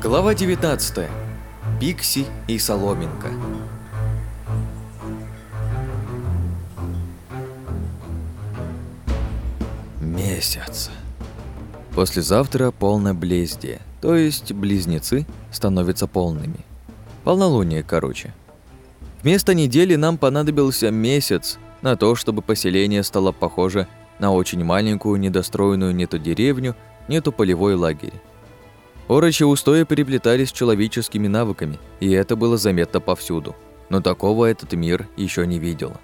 Глава 19. Пикси и соломинка. Месяц. Послезавтра полное блездие, то есть близнецы становятся полными. Полнолуние, короче. Вместо недели нам понадобился месяц на то, чтобы поселение стало похоже на очень маленькую недостроенную не то деревню, не то полевой лагерь. Орочи устои переплетались с человеческими навыками, и это было заметно повсюду. Но такого этот мир еще не видел.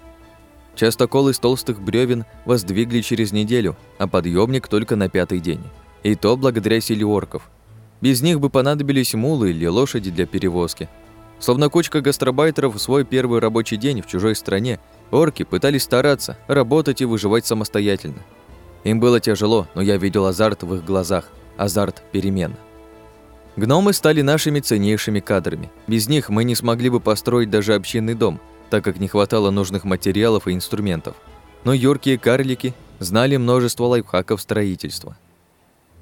Частокол из толстых бревен воздвигли через неделю, а подъемник только на пятый день. И то благодаря силе орков. Без них бы понадобились мулы или лошади для перевозки. Словно кучка гастробайтеров в свой первый рабочий день в чужой стране, орки пытались стараться, работать и выживать самостоятельно. Им было тяжело, но я видел азарт в их глазах, азарт перемен. Гномы стали нашими ценнейшими кадрами. Без них мы не смогли бы построить даже общинный дом, так как не хватало нужных материалов и инструментов. Но юркие карлики знали множество лайфхаков строительства.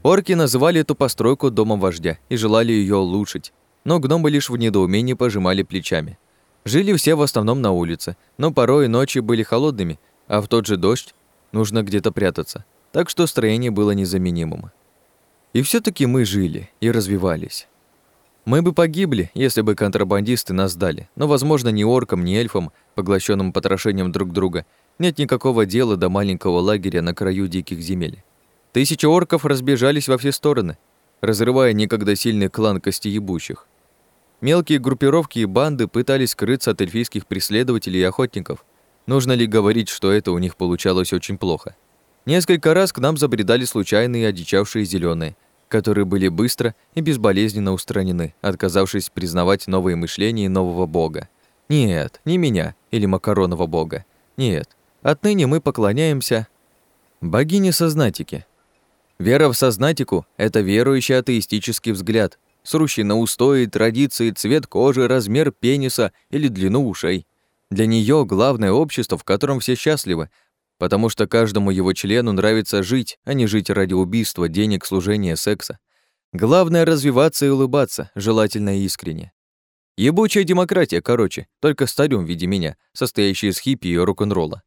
Орки называли эту постройку домом вождя и желали ее улучшить, но гномы лишь в недоумении пожимали плечами. Жили все в основном на улице, но порой ночи были холодными, а в тот же дождь нужно где-то прятаться, так что строение было незаменимым. И все таки мы жили и развивались. Мы бы погибли, если бы контрабандисты нас сдали, но, возможно, ни оркам, ни эльфам, поглощенным потрошением друг друга, нет никакого дела до маленького лагеря на краю диких земель. Тысячи орков разбежались во все стороны, разрывая некогда сильный клан костеебущих. Мелкие группировки и банды пытались скрыться от эльфийских преследователей и охотников. Нужно ли говорить, что это у них получалось очень плохо? Несколько раз к нам забредали случайные одичавшие зеленые, которые были быстро и безболезненно устранены, отказавшись признавать новые мышления нового бога. Нет, не меня или макаронного бога. Нет, отныне мы поклоняемся богине-сознатике. Вера в сознатику – это верующий атеистический взгляд, срущий на устои, традиции, цвет кожи, размер пениса или длину ушей. Для нее главное общество, в котором все счастливы, потому что каждому его члену нравится жить, а не жить ради убийства, денег, служения, секса. Главное — развиваться и улыбаться, желательно и искренне. Ебучая демократия, короче, только стадиум в виде меня, состоящий из хиппи и рок-н-ролла.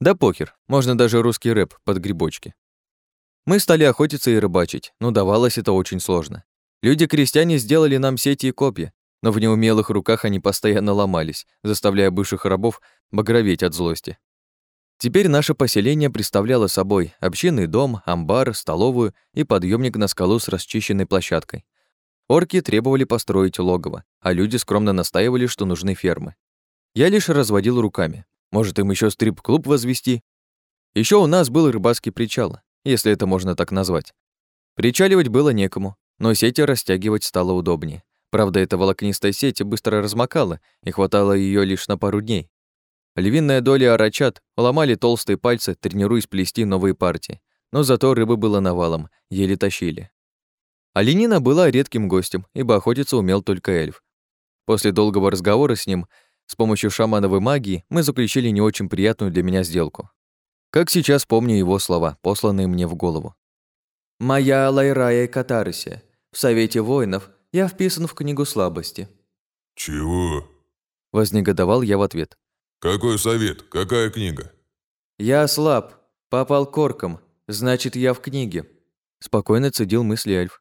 Да похер, можно даже русский рэп под грибочки. Мы стали охотиться и рыбачить, но давалось это очень сложно. Люди-крестьяне сделали нам сети и копья, но в неумелых руках они постоянно ломались, заставляя бывших рабов багроветь от злости. Теперь наше поселение представляло собой общинный дом, амбар, столовую и подъемник на скалу с расчищенной площадкой. Орки требовали построить логово, а люди скромно настаивали, что нужны фермы. Я лишь разводил руками. Может, им еще стрип-клуб возвести? Еще у нас был рыбацкий причал, если это можно так назвать. Причаливать было некому, но сети растягивать стало удобнее. Правда, эта волокнистая сеть быстро размокала, и хватало ее лишь на пару дней. Львиная доля арачат ломали толстые пальцы, тренируясь плести новые партии. Но зато рыбы было навалом, еле тащили. Оленина была редким гостем, ибо охотиться умел только эльф. После долгого разговора с ним, с помощью шамановой магии, мы заключили не очень приятную для меня сделку. Как сейчас помню его слова, посланные мне в голову. «Моя Лайрая Катарсия. В Совете воинов я вписан в книгу слабости». «Чего?» Вознегодовал я в ответ. «Какой совет? Какая книга?» «Я слаб, попал корком, значит, я в книге», — спокойно цедил мысли эльф.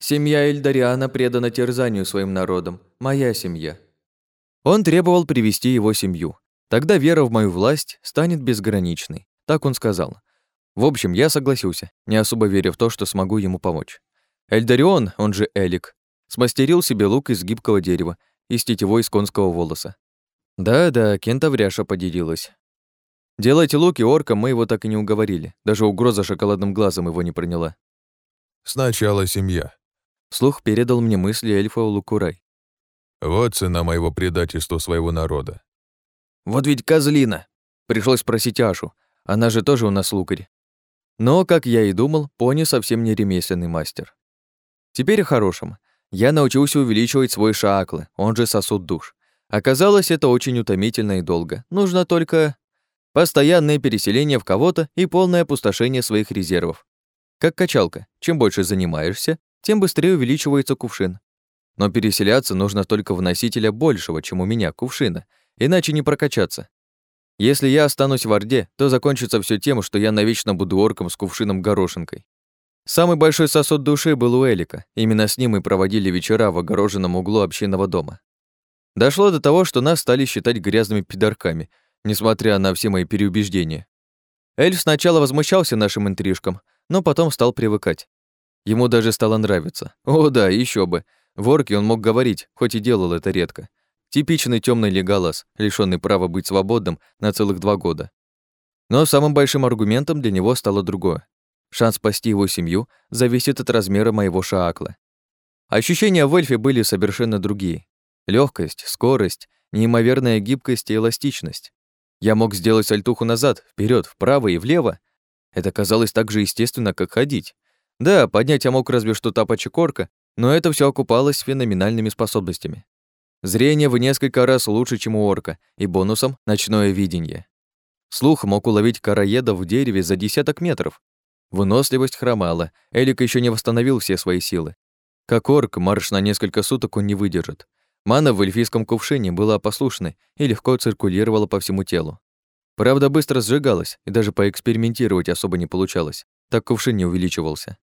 «Семья Эльдариана предана терзанию своим народом, моя семья». Он требовал привести его семью. Тогда вера в мою власть станет безграничной, так он сказал. В общем, я согласился, не особо веря в то, что смогу ему помочь. Эльдарион, он же Элик, смастерил себе лук из гибкого дерева и с тетивой из конского волоса. Да-да, кентавряша поделилась. Делать луки орка мы его так и не уговорили. Даже угроза шоколадным глазом его не проняла. «Сначала семья». Слух передал мне мысли эльфа Лукурай. «Вот цена моего предательства своего народа». «Вот ведь козлина!» Пришлось спросить Ашу. Она же тоже у нас лукарь. Но, как я и думал, пони совсем не ремесленный мастер. Теперь о хорошем. Я научился увеличивать свой шааклы, он же сосуд душ. Оказалось, это очень утомительно и долго. Нужно только постоянное переселение в кого-то и полное опустошение своих резервов. Как качалка. Чем больше занимаешься, тем быстрее увеличивается кувшин. Но переселяться нужно только в носителя большего, чем у меня, кувшина, иначе не прокачаться. Если я останусь в Орде, то закончится все тем, что я навечно буду орком с кувшином-горошинкой. Самый большой сосуд души был у Элика. Именно с ним мы проводили вечера в огороженном углу общинного дома. Дошло до того, что нас стали считать грязными пидорками, несмотря на все мои переубеждения. Эльф сначала возмущался нашим интрижкам, но потом стал привыкать. Ему даже стало нравиться. О да, еще бы. В орке он мог говорить, хоть и делал это редко. Типичный темный леголаз, лишённый права быть свободным на целых два года. Но самым большим аргументом для него стало другое. Шанс спасти его семью зависит от размера моего шаакла. Ощущения в эльфе были совершенно другие. Легкость, скорость, неимоверная гибкость и эластичность. Я мог сделать сальтуху назад, вперед, вправо и влево. Это казалось так же естественно, как ходить. Да, поднять я мог разве что тапочек орка, но это все окупалось феноменальными способностями. Зрение в несколько раз лучше, чем у орка, и бонусом — ночное видение. Слух мог уловить караеда в дереве за десяток метров. Выносливость хромала, Элик еще не восстановил все свои силы. Как орк, марш на несколько суток он не выдержит. Мана в эльфийском кувшине была послушной и легко циркулировала по всему телу. Правда, быстро сжигалась, и даже поэкспериментировать особо не получалось, так кувшин не увеличивался.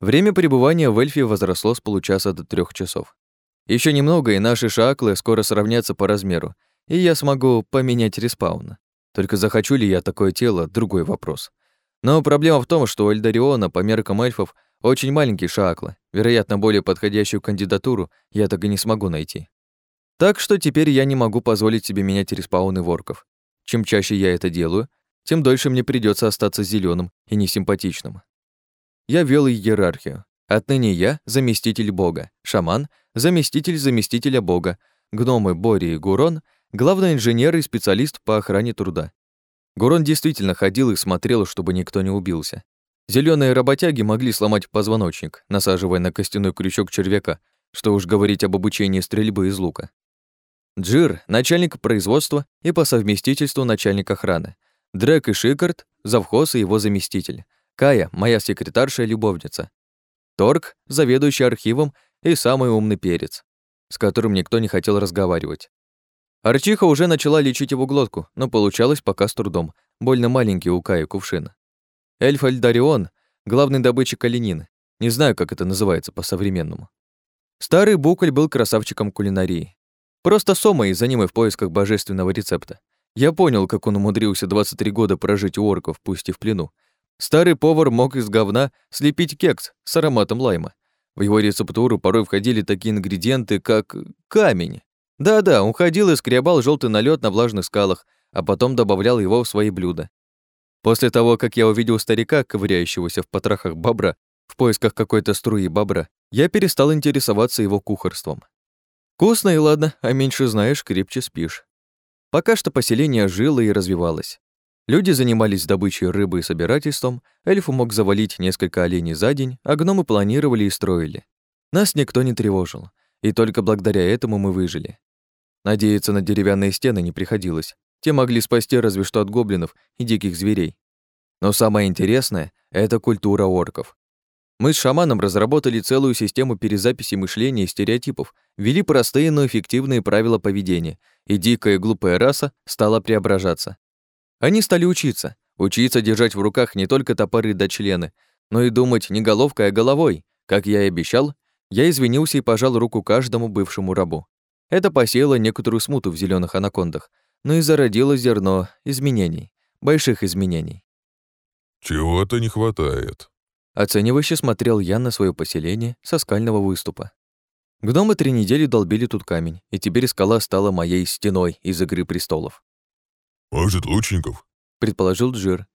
Время пребывания в эльфе возросло с получаса до трех часов. Еще немного, и наши шаклы скоро сравнятся по размеру, и я смогу поменять респаун. Только захочу ли я такое тело – другой вопрос. Но проблема в том, что у Эльдариона по меркам эльфов очень маленькие шаклы. Вероятно, более подходящую кандидатуру я так и не смогу найти. Так что теперь я не могу позволить себе менять респауны ворков. Чем чаще я это делаю, тем дольше мне придется остаться зеленым и несимпатичным. Я вел иерархию. Отныне я заместитель бога, шаман — заместитель заместителя бога, гномы Бори и Гурон — главный инженер и специалист по охране труда. Гурон действительно ходил и смотрел, чтобы никто не убился. Зеленые работяги могли сломать позвоночник, насаживая на костяной крючок червяка, что уж говорить об обучении стрельбы из лука. Джир — начальник производства и по совместительству начальник охраны. Дрек и Шикард — завхоз и его заместитель. Кая — моя секретарша и любовница. Торг, заведующий архивом и самый умный перец, с которым никто не хотел разговаривать. Арчиха уже начала лечить его глотку, но получалось пока с трудом, больно маленький у Кая кувшин. Эльф Альдарион — главный добытчик оленины. Не знаю, как это называется по-современному. Старый Буколь был красавчиком кулинарии. Просто сома из аниме в поисках божественного рецепта. Я понял, как он умудрился 23 года прожить у орков, пусть и в плену, Старый повар мог из говна слепить кекс с ароматом лайма. В его рецептуру порой входили такие ингредиенты, как камень. Да-да, он ходил и скребал желтый налет на влажных скалах, а потом добавлял его в свои блюда. После того, как я увидел старика, ковыряющегося в потрохах бобра, в поисках какой-то струи бобра, я перестал интересоваться его кухарством. Вкусно и ладно, а меньше знаешь, крепче спишь. Пока что поселение жило и развивалось. Люди занимались добычей рыбы и собирательством, эльфу мог завалить несколько оленей за день, а гномы планировали и строили. Нас никто не тревожил, и только благодаря этому мы выжили. Надеяться на деревянные стены не приходилось. Те могли спасти разве что от гоблинов и диких зверей. Но самое интересное — это культура орков. Мы с шаманом разработали целую систему перезаписи мышления и стереотипов, ввели простые, но эффективные правила поведения, и дикая и глупая раса стала преображаться. Они стали учиться. Учиться держать в руках не только топоры да члены, но и думать не головкой, а головой. Как я и обещал, я извинился и пожал руку каждому бывшему рабу. Это посеяло некоторую смуту в зеленых анакондах, но и зародило зерно изменений, больших изменений. «Чего-то не хватает», — оценивающе смотрел я на свое поселение со скального выступа. Гномы три недели долбили тут камень, и теперь скала стала моей стеной из «Игры престолов». «Может, лучников?» — предположил Джир.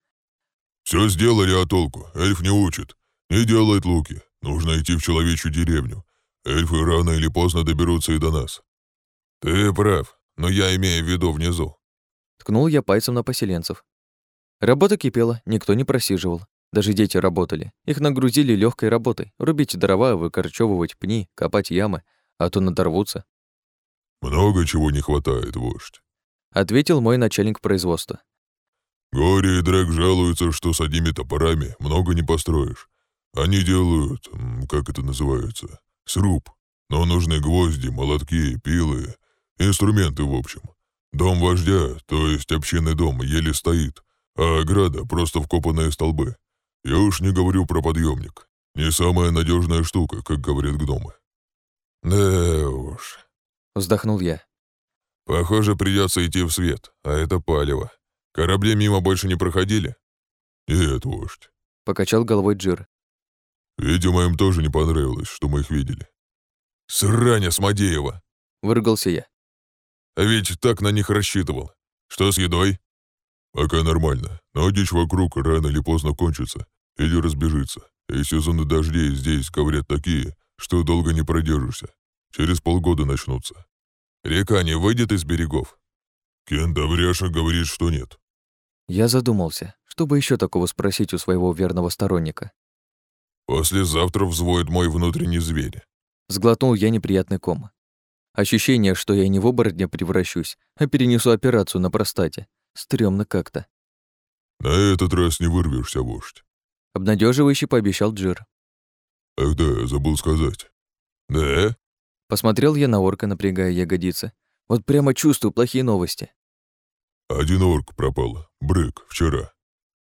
Все сделали, а толку? Эльф не учит. Не делает луки. Нужно идти в человечью деревню. Эльфы рано или поздно доберутся и до нас». «Ты прав, но я имею в виду внизу». Ткнул я пальцем на поселенцев. Работа кипела, никто не просиживал. Даже дети работали. Их нагрузили легкой работой. Рубить дрова, выкорчевывать пни, копать ямы, а то надорвутся. «Много чего не хватает, вождь ответил мой начальник производства. Горе и Дрэк жалуются, что с одними топорами много не построишь. Они делают, как это называется, сруб. Но нужны гвозди, молотки, пилы, инструменты в общем. Дом вождя, то есть общинный дом, еле стоит, а ограда — просто вкопанные столбы. Я уж не говорю про подъемник. Не самая надежная штука, как говорят гномы. Да уж. Вздохнул я. Похоже, придется идти в свет, а это палево. Корабли мимо больше не проходили? Нет, вождь. Покачал головой Джир. Видимо, им тоже не понравилось, что мы их видели. Сраня Смодеева! Выругался я. А ведь так на них рассчитывал. Что с едой? Пока нормально, но дичь вокруг рано или поздно кончится или разбежится. И сезоны дождей здесь, говорят, такие, что долго не продержишься. Через полгода начнутся. Река не выйдет из берегов. Кентавряша говорит, что нет. Я задумался, чтобы еще такого спросить у своего верного сторонника. Послезавтра взвоет мой внутренний зверь. Сглотнул я неприятный ком. Ощущение, что я не в оборотня превращусь, а перенесу операцию на простате. Стрёмно как-то. На этот раз не вырвешься, вождь. Обнадеживающе пообещал Джир. Ах да, забыл сказать. Да? Посмотрел я на орка, напрягая ягодицы. Вот прямо чувствую плохие новости. Один орк пропал. Брык, вчера.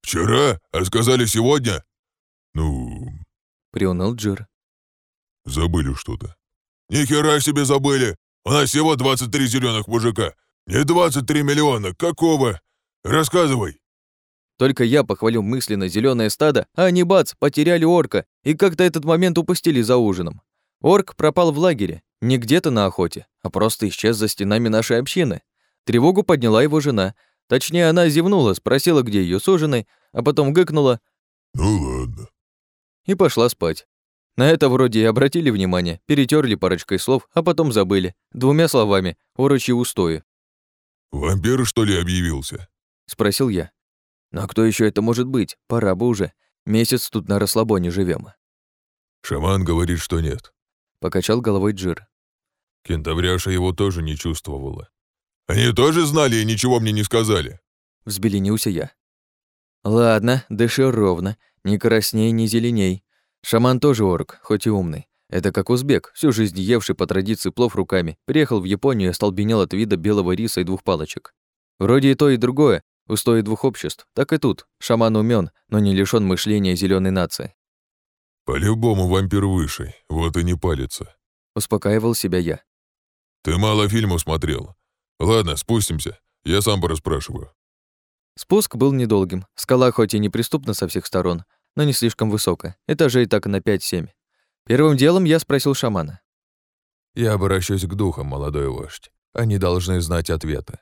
Вчера? А сказали сегодня? Ну... Приуныл Джир. Забыли что-то. Ни хера себе забыли! У нас всего 23 зеленых мужика. Не 23 миллиона. Какого? Рассказывай. Только я похвалил мысленно зеленое стадо, а они, бац, потеряли орка и как-то этот момент упустили за ужином. Орк пропал в лагере, не где-то на охоте, а просто исчез за стенами нашей общины. Тревогу подняла его жена. Точнее, она зевнула, спросила, где ее суженый, а потом гыкнула «Ну ладно». И пошла спать. На это вроде и обратили внимание, перетерли парочкой слов, а потом забыли. Двумя словами, урочьи устои. «Вампир, что ли, объявился?» — спросил я. Но кто еще это может быть? Пора бы уже. Месяц тут на расслабоне живем. Шаман говорит, что нет. Покачал головой Джир. Кентавряша его тоже не чувствовала. Они тоже знали и ничего мне не сказали. Взбеленился я. Ладно, дыши ровно. Ни красней, ни зеленей. Шаман тоже орк, хоть и умный. Это как узбек, всю жизнь евший по традиции плов руками, приехал в Японию и остолбенел от вида белого риса и двух палочек. Вроде и то, и другое, Устои двух обществ. Так и тут. Шаман умен, но не лишён мышления зеленой нации. По-любому вампир выше, вот и не палится. Успокаивал себя я. Ты мало фильмов смотрел. Ладно, спустимся. Я сам порасспрашиваю. Спуск был недолгим. Скала хоть и неприступна со всех сторон, но не слишком высокая. Этажей так на 5-7. Первым делом я спросил шамана. Я обращусь к духам, молодой вождь. Они должны знать ответы.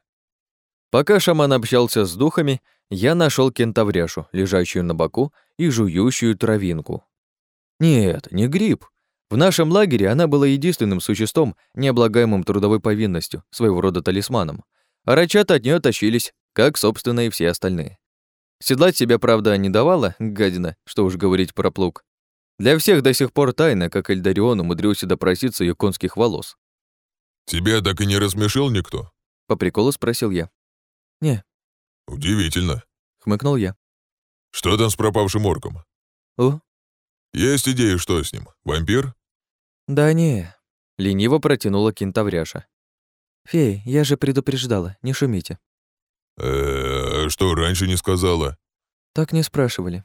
Пока шаман общался с духами, я нашел кентавряшу, лежащую на боку и жующую травинку. Нет, не гриб. В нашем лагере она была единственным существом, необлагаемым трудовой повинностью, своего рода талисманом. А рачата от нее тащились, как, собственно, и все остальные. Седлать себя, правда, не давала, гадина, что уж говорить про плуг. Для всех до сих пор тайна, как Эльдарион умудрился допроситься ее конских волос. «Тебя так и не рассмешил никто?» По приколу спросил я. «Не». «Удивительно», — хмыкнул я. «Что там с пропавшим орком?» «О?» «Есть идеи, что с ним? Вампир?» «Да не», — лениво протянула кентавряша. «Фея, я же предупреждала, не шумите». «Э-э, что раньше не сказала?» «Так не спрашивали».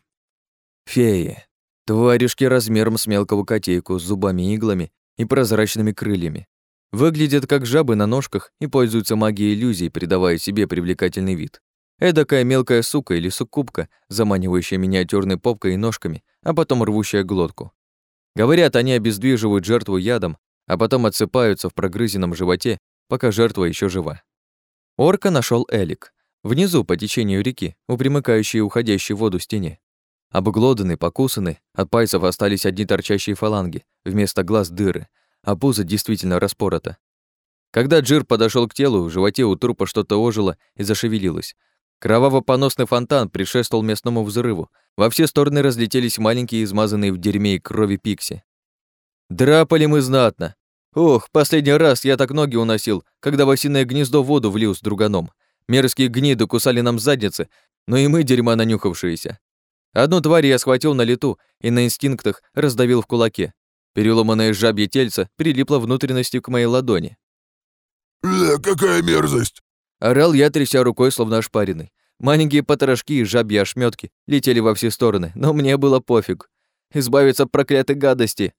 «Феи, тварюшки размером с мелкого котейку, с зубами-иглами и прозрачными крыльями. Выглядят как жабы на ножках и пользуются магией иллюзий, придавая себе привлекательный вид. Эдакая мелкая сука или суккубка, заманивающая миниатюрной попкой и ножками, а потом рвущая глотку. Говорят, они обездвиживают жертву ядом, а потом отсыпаются в прогрызенном животе, пока жертва еще жива. Орка нашел Элик. Внизу, по течению реки, у примыкающей и уходящей в воду стене. Обглоданный, покусанный, от пальцев остались одни торчащие фаланги, вместо глаз дыры, а пузо действительно распорото. Когда Джир подошел к телу, в животе у трупа что-то ожило и зашевелилось. Кроваво-поносный фонтан предшествовал местному взрыву. Во все стороны разлетелись маленькие, измазанные в дерьме и крови пикси. Драпали мы знатно. Ох, последний раз я так ноги уносил, когда в осиное гнездо воду влил с друганом. Мерзкие гниды кусали нам задницы, но и мы дерьма нанюхавшиеся. Одну тварь я схватил на лету и на инстинктах раздавил в кулаке. Переломанное жабье тельце прилипло внутренностью к моей ладони. «Бля, какая мерзость!» Орал я, тряся рукой, словно ошпаренный. Маленькие потрошки и жабьи ошметки летели во все стороны, но мне было пофиг. Избавиться от проклятой гадости.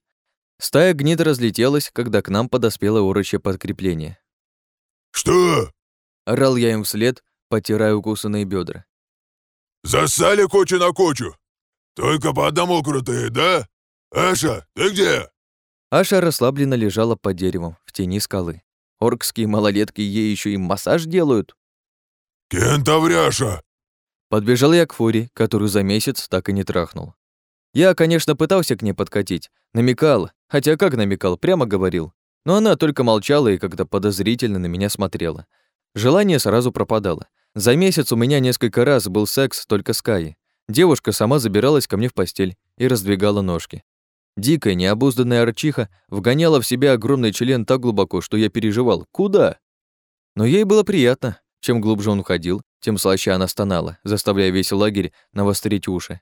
Стая гнид разлетелась, когда к нам подоспело урочье подкрепление. «Что?» — орал я им вслед, потирая укусанные бедра. «Засали кучу на кучу! Только по одному крутые, да? Аша, ты где?» Аша расслабленно лежала под деревом в тени скалы. Оркские малолетки ей еще и массаж делают. «Кентавряша!» Подбежал я к Фури, которую за месяц так и не трахнул. Я, конечно, пытался к ней подкатить, намекал, хотя как намекал, прямо говорил. Но она только молчала и как-то подозрительно на меня смотрела. Желание сразу пропадало. За месяц у меня несколько раз был секс только с Каей. Девушка сама забиралась ко мне в постель и раздвигала ножки. Дикая, необузданная арчиха вгоняла в себя огромный член так глубоко, что я переживал. Куда? Но ей было приятно. Чем глубже он уходил, тем слаще она стонала, заставляя весь лагерь навострить уши.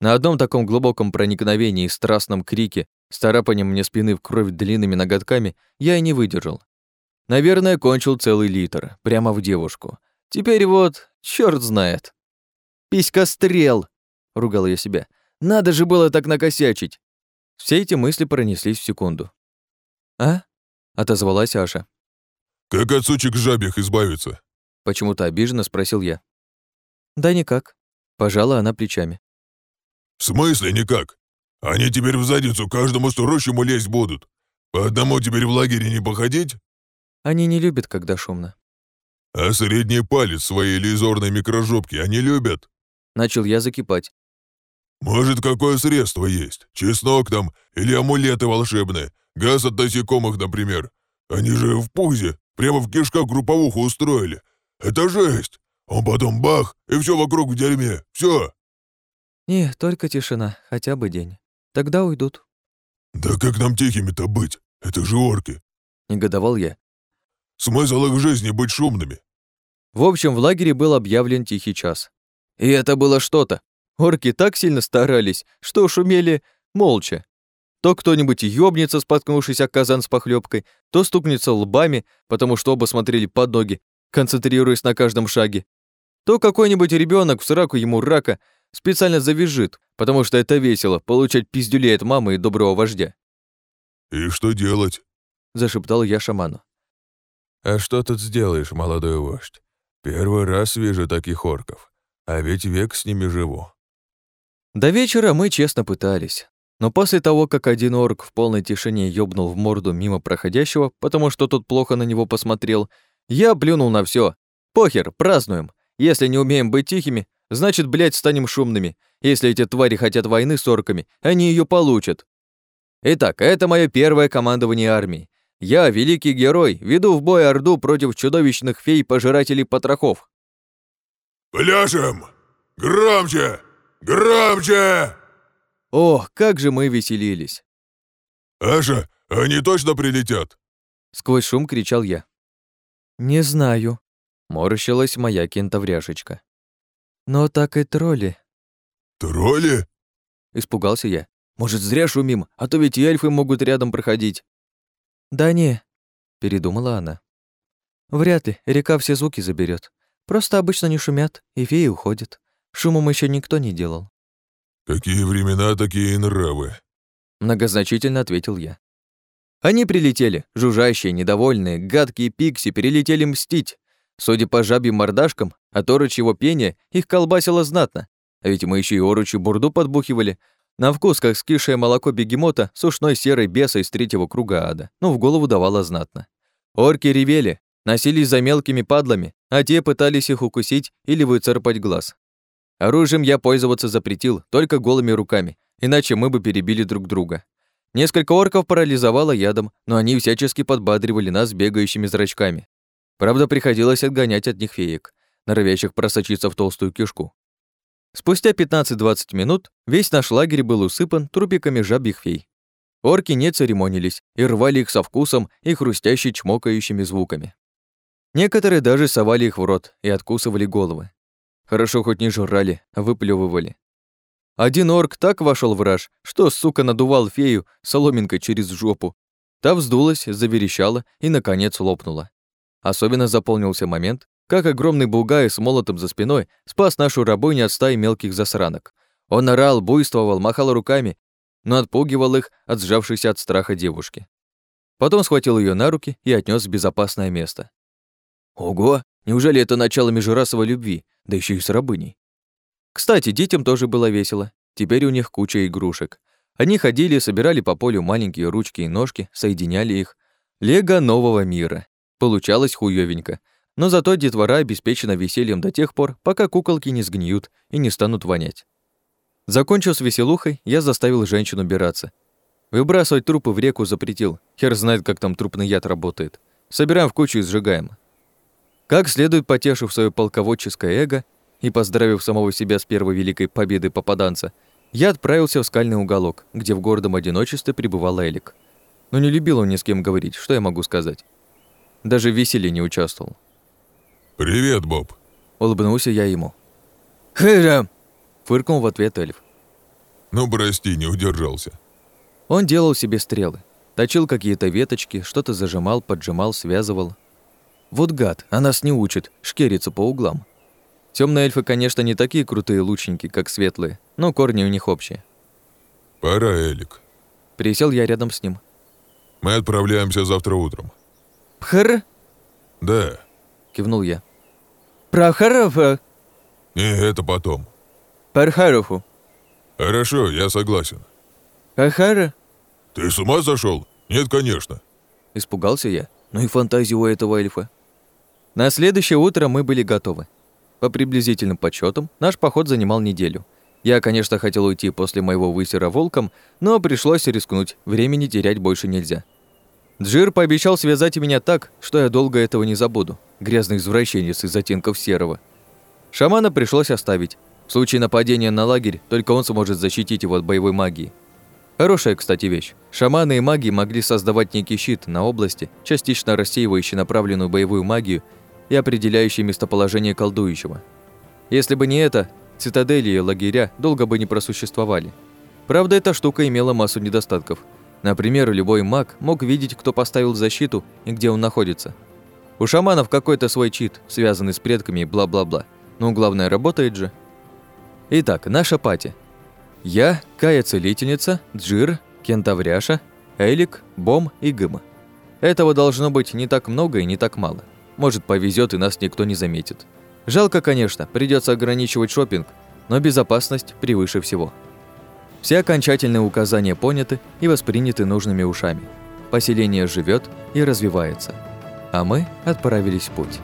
На одном таком глубоком проникновении и страстном крике, старапанием мне спины в кровь длинными ноготками, я и не выдержал. Наверное, кончил целый литр, прямо в девушку. Теперь вот, черт знает. «Писька стрел!» — ругал я себя. «Надо же было так накосячить!» Все эти мысли пронеслись в секунду. «А?» — отозвалась Аша. «Как от сучек жабьих избавиться?» Почему-то обиженно спросил я. «Да никак», — пожала она плечами. «В смысле никак? Они теперь в задницу каждому сторощему лезть будут. По одному теперь в лагере не походить?» «Они не любят, когда шумно». «А средний палец своей иллюзорной микрожопки они любят?» Начал я закипать. «Может, какое средство есть? Чеснок там или амулеты волшебные? Газ от насекомых, например? Они же в пузе, прямо в кишках групповуху устроили. Это жесть! Он потом бах, и все вокруг в дерьме. Все. «Не, только тишина, хотя бы день. Тогда уйдут». «Да как нам тихими-то быть? Это же орки!» — негодовал я. «Смысл их жизни быть шумными». В общем, в лагере был объявлен тихий час. И это было что-то. Орки так сильно старались, что шумели молча. То кто-нибудь ёбнется, споткнувшись о казан с похлебкой, то стукнется лбами, потому что оба смотрели под ноги, концентрируясь на каждом шаге. То какой-нибудь ребенок в сраку ему рака специально завяжет, потому что это весело получать пиздюлей от мамы и доброго вождя. «И что делать?» – зашептал я шаману. «А что тут сделаешь, молодой вождь? Первый раз вижу таких орков, а ведь век с ними живу». До вечера мы честно пытались. Но после того, как один орк в полной тишине ёбнул в морду мимо проходящего, потому что тот плохо на него посмотрел, я плюнул на все. Похер, празднуем. Если не умеем быть тихими, значит, блядь, станем шумными. Если эти твари хотят войны с орками, они ее получат. Итак, это мое первое командование армией. Я, великий герой, веду в бой Орду против чудовищных фей-пожирателей потрохов. «Пляшем! Громче! Громче!» Ох, как же мы веселились. «Аша, они точно прилетят?» Сквозь шум кричал я. «Не знаю», — морщилась моя кентавряшечка. «Но так и тролли». «Тролли?» — испугался я. «Может, зря шумим, а то ведь и эльфы могут рядом проходить». «Да не», — передумала она. «Вряд ли, река все звуки заберет. Просто обычно не шумят, и феи уходят. Шумом еще никто не делал». «Какие времена, такие и нравы», — многозначительно ответил я. Они прилетели, жужжащие, недовольные, гадкие пикси, перелетели мстить. Судя по жабьим мордашкам, от орочьего пения их колбасило знатно. А ведь мы еще и орочью бурду подбухивали. На вкус, как скисшее молоко бегемота, сушной серой беса из третьего круга ада. Ну, в голову давало знатно. Орки ревели, носились за мелкими падлами, а те пытались их укусить или выцарпать глаз. Оружием я пользоваться запретил, только голыми руками, иначе мы бы перебили друг друга. Несколько орков парализовало ядом, но они всячески подбадривали нас бегающими зрачками. Правда, приходилось отгонять от них феек, норовящих просочиться в толстую кишку. Спустя 15-20 минут весь наш лагерь был усыпан трупиками жабьих фей. Орки не церемонились и рвали их со вкусом и хрустящими чмокающими звуками. Некоторые даже совали их в рот и откусывали головы. Хорошо хоть не жрали, а выплевывали. Один орк так вошел в раж, что, сука, надувал фею соломинкой через жопу. Та вздулась, заверещала и, наконец, лопнула. Особенно заполнился момент, как огромный булгай с молотом за спиной спас нашу рабыню от стаи мелких засранок. Он орал, буйствовал, махал руками, но отпугивал их от сжавшейся от страха девушки. Потом схватил ее на руки и отнес в безопасное место. Ого, неужели это начало межрасовой любви, да еще и с рабыней? Кстати, детям тоже было весело. Теперь у них куча игрушек. Они ходили, собирали по полю маленькие ручки и ножки, соединяли их. Лего нового мира. Получалось хуёвенько. Но зато детвора обеспечена весельем до тех пор, пока куколки не сгниют и не станут вонять. Закончив с веселухой, я заставил женщину убираться. Выбрасывать трупы в реку запретил. Хер знает, как там трупный яд работает. Собираем в кучу и сжигаем. Как следует потешив свое полководческое эго и поздравив самого себя с первой великой победой попаданца, я отправился в скальный уголок, где в гордом одиночестве пребывал Элик. Но не любил он ни с кем говорить, что я могу сказать. Даже в веселье не участвовал. «Привет, Боб!» Улыбнулся я ему. «Хэра!» Фыркнул в ответ эльф. «Ну, прости, не удержался». Он делал себе стрелы. Точил какие-то веточки, что-то зажимал, поджимал, связывал. Вот гад, а нас не учит, шкерится по углам. Темные эльфы, конечно, не такие крутые лучники, как светлые, но корни у них общие. «Пора, Элик». Присел я рядом с ним. «Мы отправляемся завтра утром». «Пхр?» «Да», — кивнул я. «Прохарова?» «Не, это потом». «Пархарову». «Хорошо, я согласен». «Ахара?» «Ты с ума сошел? Нет, конечно». Испугался я. Ну и фантазия у этого эльфа. На следующее утро мы были готовы. По приблизительным подсчетам, наш поход занимал неделю. Я, конечно, хотел уйти после моего высера волком, но пришлось рискнуть, времени терять больше нельзя. Джир пообещал связать меня так, что я долго этого не забуду. Грязный извращенец из оттенков серого. Шамана пришлось оставить. В случае нападения на лагерь, только он сможет защитить его от боевой магии. Хорошая, кстати, вещь. Шаманы и маги могли создавать некий щит на области, частично рассеивающий направленную боевую магию и определяющий местоположение колдующего. Если бы не это, цитадели и лагеря долго бы не просуществовали. Правда, эта штука имела массу недостатков. Например, любой маг мог видеть, кто поставил защиту и где он находится. У шаманов какой-то свой чит, связанный с предками и бла-бла-бла. Но главное, работает же. Итак, наша пати. Я, Кая-целительница, Джир, Кентавряша, Элик, Бом и Гыма. Этого должно быть не так много и не так мало. Может, повезет и нас никто не заметит. Жалко, конечно, придется ограничивать шопинг, но безопасность превыше всего. Все окончательные указания поняты и восприняты нужными ушами. Поселение живет и развивается. А мы отправились в путь.